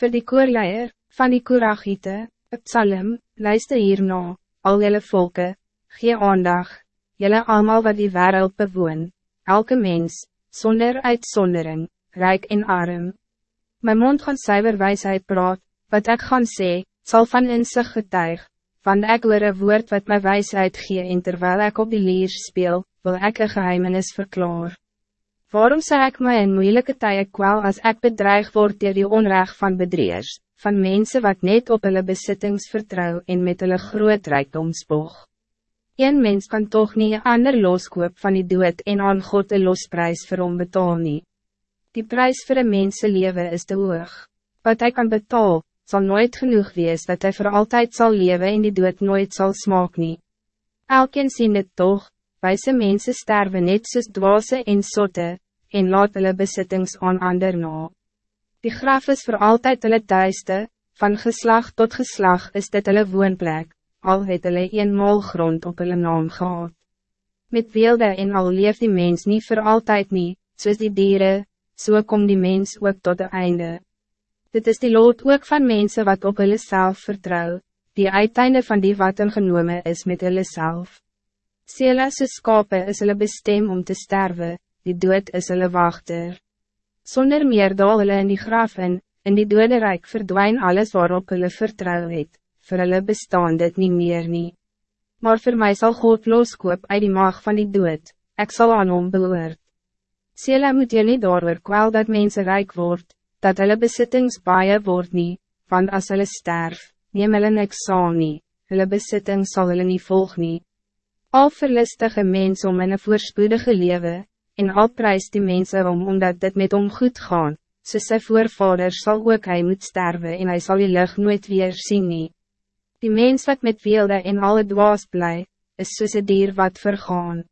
Voor die koorleier, van die Koragiete, het Psalm, luister hierna, al jelle volken, gee aandag, jelle allemaal wat die wereld bewoon, elke mens, zonder uitzondering, rijk en arm. Mijn mond gaan cyber wijsheid praat, wat ik gaan sê, zal van inzicht getuig, van ek oor een woord wat my wijsheid gee en terwijl ik op die lier speel, wil ik een geheimenis verklaar. Waarom zei ik mij in moeilijke tijden kwel als ik bedreig word door die onrecht van bedriers, van mensen wat net op hulle besittings vertrouw en met hulle groot rijkdom spoog? Een mens kan toch niet een ander loskoop van die dood en aan God de losprijs vir hom betaal nie. Die prijs voor een mensenleven is te hoog. Wat hij kan betaal, zal nooit genoeg wees dat hij voor altijd zal leven en die dood nooit zal smaak nie. Elkeen sien het toch, wijze mensen sterven net soos dwaase en sotte, en laat hulle besittings aan ander na. Die graf is voor altijd hulle thuiste, van geslag tot geslag is dit hulle woonplek, al het hulle eenmaal grond op hulle naam gehad. Met weelde en al leef die mens niet voor altijd niet, soos die dieren, so kom die mens ook tot de einde. Dit is die lood ook van mensen wat op hulle self vertrouw, die uiteinde van die wat genomen is met hulle self. Sela soos skape is hulle bestem om te sterven, die dood is hulle wachter. Zonder meer daal hulle in die graf in, in die dode rijk verdwijn alles waarop hulle vertrouw het, vir hulle bestaan dit nie meer nie. Maar voor mij zal God loskoop uit die maag van die dood, ik zal aan hom beloord. Sela moet jy nie daarover kwel dat mensen rijk wordt, dat hulle besittings baie word nie, want as hulle sterf, neem hulle niks saam nie, hulle besittings sal hulle nie volg nie. Al verlistige mens om in een voorspoedige leven, en al prijs die mensen om omdat dit met hom goed gaan, soos sy voorvader sal ook hy moet sterven en hij zal die lucht nooit weer zien nie. Die mens wat met weelde en alle dwaas bly, is soos een dier wat vergaan.